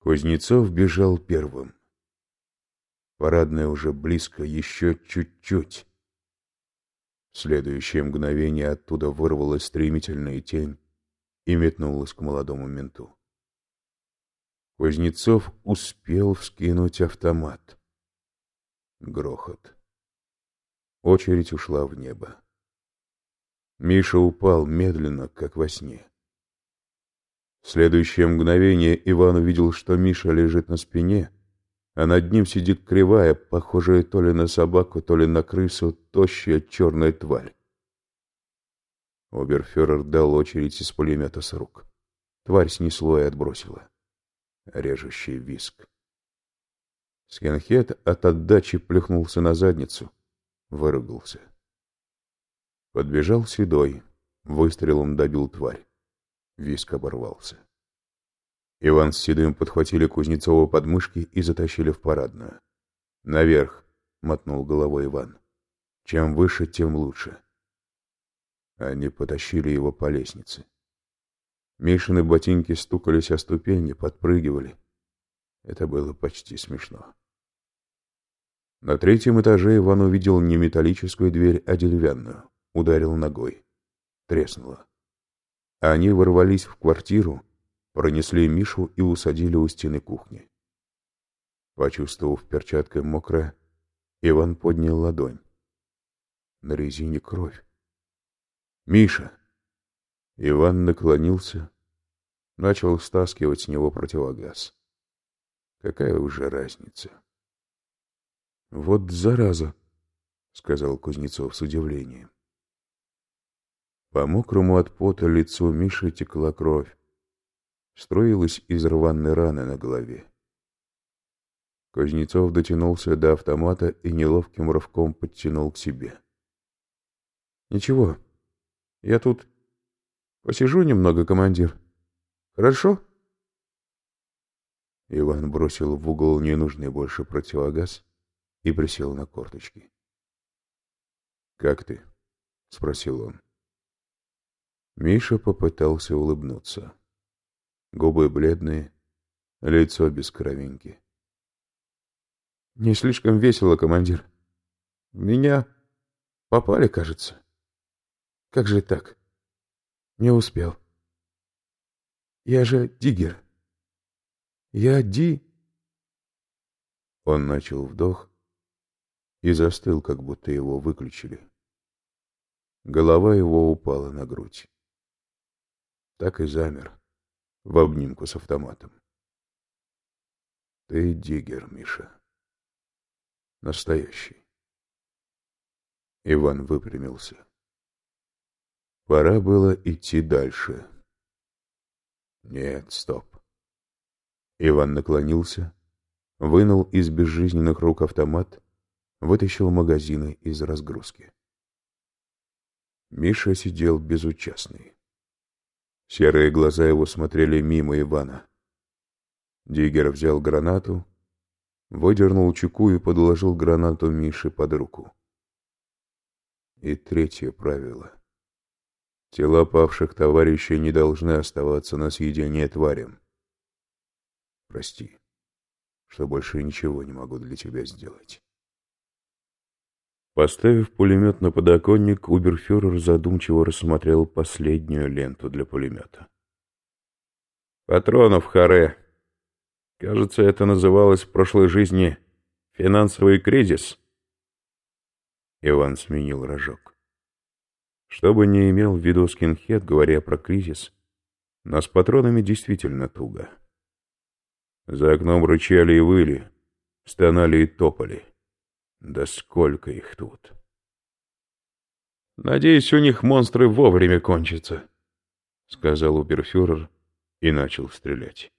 Кузнецов бежал первым. Парадная уже близко, еще чуть-чуть. В следующее мгновение оттуда вырвалась стремительная тень и метнулась к молодому менту. Кузнецов успел вскинуть автомат. Грохот. Очередь ушла в небо. Миша упал медленно, как во сне. В следующее мгновение Иван увидел, что Миша лежит на спине, а над ним сидит кривая, похожая то ли на собаку, то ли на крысу, тощая черная тварь. Оберфюрер дал очередь из пулемета с рук. Тварь снесло и отбросила. Режущий виск. Скинхед от отдачи плюхнулся на задницу, выругался. Подбежал седой, выстрелом добил тварь. Виск оборвался. Иван с Седым подхватили Кузнецова под мышки и затащили в парадную. «Наверх!» — мотнул головой Иван. «Чем выше, тем лучше». Они потащили его по лестнице. Мишины ботинки стукались о ступени, подпрыгивали. Это было почти смешно. На третьем этаже Иван увидел не металлическую дверь, а деревянную. Ударил ногой. Треснуло. Они ворвались в квартиру, пронесли Мишу и усадили у стены кухни. Почувствовав перчаткой мокрое, Иван поднял ладонь. На резине кровь. «Миша!» Иван наклонился, начал стаскивать с него противогаз. Какая уже разница? «Вот зараза!» — сказал Кузнецов с удивлением. По мокрому от пота лицу Миши текла кровь. Строилась из рваной раны на голове. Кузнецов дотянулся до автомата и неловким рывком подтянул к себе. «Ничего, я тут посижу немного, командир. Хорошо?» Иван бросил в угол ненужный больше противогаз и присел на корточки. «Как ты?» — спросил он. Миша попытался улыбнуться. Губы бледные, лицо без кровинки. «Не слишком весело, командир. Меня попали, кажется. Как же так? Не успел. Я же Диггер. Я Ди...» Он начал вдох и застыл, как будто его выключили. Голова его упала на грудь так и замер в обнимку с автоматом. Ты диггер, Миша. Настоящий. Иван выпрямился. Пора было идти дальше. Нет, стоп. Иван наклонился, вынул из безжизненных рук автомат, вытащил магазины из разгрузки. Миша сидел безучастный. Серые глаза его смотрели мимо Ивана. Диггер взял гранату, выдернул чеку и подложил гранату Мише под руку. И третье правило. Тела павших товарищей не должны оставаться на съедение тварям. Прости, что больше ничего не могу для тебя сделать. Поставив пулемет на подоконник, Уберфюрер задумчиво рассмотрел последнюю ленту для пулемета. «Патронов харе. Кажется, это называлось в прошлой жизни финансовый кризис». Иван сменил рожок. Что бы ни имел в виду скинхед, говоря про кризис, но с патронами действительно туго. За окном рычали и выли, стонали и топали. Да сколько их тут! Надеюсь, у них монстры вовремя кончатся, сказал уберфюрер и начал стрелять.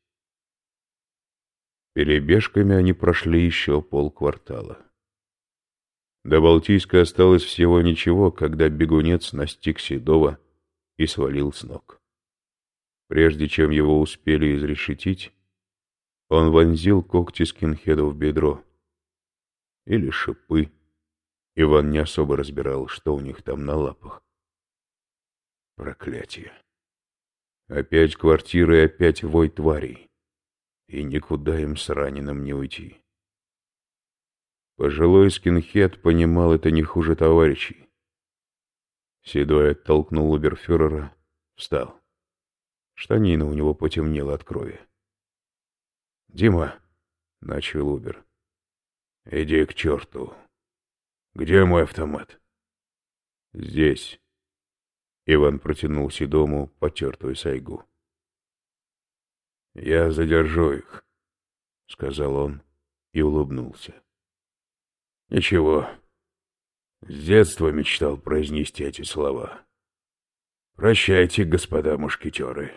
Перебежками они прошли еще полквартала. До Балтийска осталось всего ничего, когда бегунец настиг Седова и свалил с ног. Прежде чем его успели изрешетить, он вонзил когти скинхеда в бедро или шипы. Иван не особо разбирал, что у них там на лапах. Проклятие. Опять квартиры, опять вой тварей. и никуда им с раненым не уйти. Пожилой скинхед понимал это не хуже товарищей. Седой оттолкнул оберфюрера, встал. Штанина у него потемнела от крови. «Дима», — начал Убер, — «иди к черту. Где мой автомат?» «Здесь». Иван протянул Седому потертую сайгу. «Я задержу их», — сказал он и улыбнулся. «Ничего, с детства мечтал произнести эти слова. Прощайте, господа мушкетеры.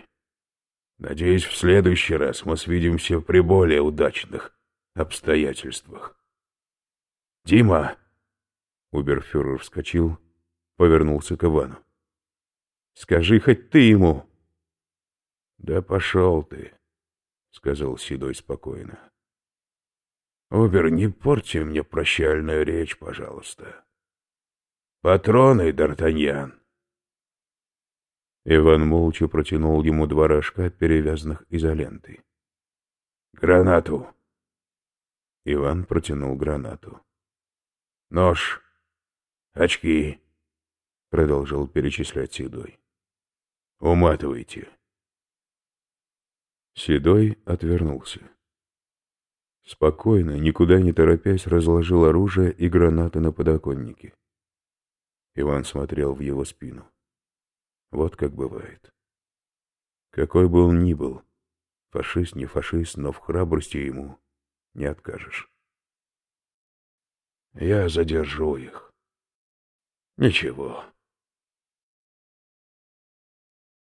Надеюсь, в следующий раз мы свидимся при более удачных обстоятельствах. Дима!» Уберфюрер вскочил, повернулся к Ивану. «Скажи хоть ты ему!» «Да пошел ты!» — сказал Седой спокойно. «Убер, не порти мне прощальную речь, пожалуйста. Патроны, Д'Артаньян!» Иван молча протянул ему два рожка, перевязанных изолентой. «Гранату!» Иван протянул гранату. «Нож, очки!» — продолжил перечислять Седой. «Уматывайте!» Седой отвернулся. Спокойно, никуда не торопясь, разложил оружие и гранаты на подоконнике. Иван смотрел в его спину. Вот как бывает. Какой бы он ни был, фашист не фашист, но в храбрости ему не откажешь. Я задержу их. Ничего.